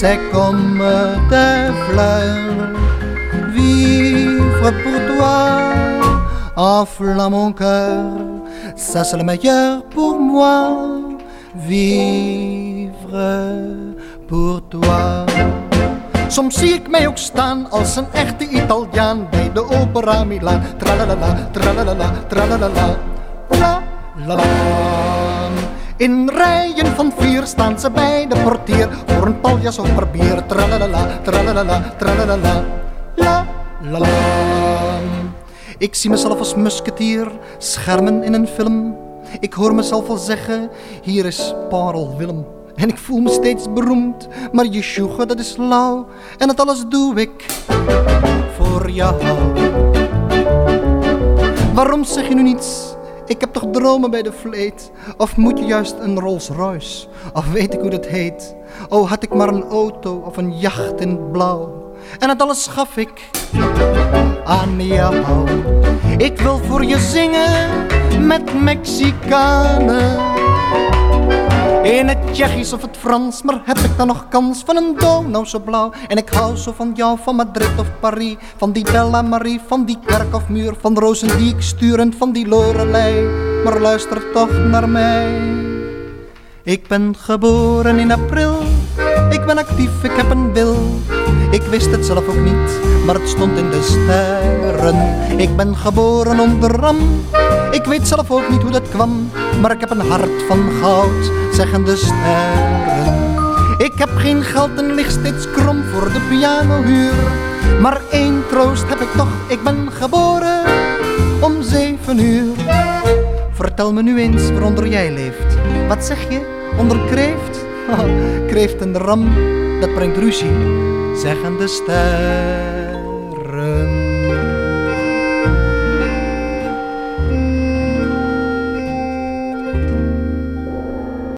c'est comme des fleurs. Vivre pour toi, enflamme mon cœur, ça c'est le meilleur pour moi. Vivre pour toi. Soms zie ik mij ook staan als een echte Italiaan bij de opera Milaan. Tralalala, tralalala, tralalala, la la la. In rijen van vier staan ze bij de portier voor een paljas of per bier. Tralalala, tralalala, tralalala, la la la. Ik zie mezelf als musketier, schermen in een film. Ik hoor mezelf al zeggen, hier is Parel Willem. En ik voel me steeds beroemd, maar je sjoegen dat is lauw. En dat alles doe ik voor jou. Waarom zeg je nu niets? Ik heb toch dromen bij de vleet? Of moet je juist een Rolls Royce? Of weet ik hoe dat heet? Oh, had ik maar een auto of een jacht in blauw. En dat alles gaf ik aan jou. Ik wil voor je zingen met Mexicanen. In het Tsjechisch of het Frans, maar heb ik dan nog kans van een Donau zo blauw? En ik hou zo van jou, van Madrid of Paris, van die Bella Marie, van die kerk of muur, van de rozen die ik stuur en van die Lorelei. Maar luister toch naar mij. Ik ben geboren in april, ik ben actief, ik heb een wil. Ik wist het zelf ook niet, maar het stond in de sterren. Ik ben geboren onder ram, ik weet zelf ook niet hoe dat kwam. Maar ik heb een hart van goud, zeggen de sterren. Ik heb geen geld en lig steeds krom voor de pianohuur. Maar één troost heb ik toch, ik ben geboren om zeven uur. Vertel me nu eens waaronder jij leeft. Wat zeg je? Onder kreeft? Oh, kreeft en ram, dat brengt ruzie, zeggen de sterren.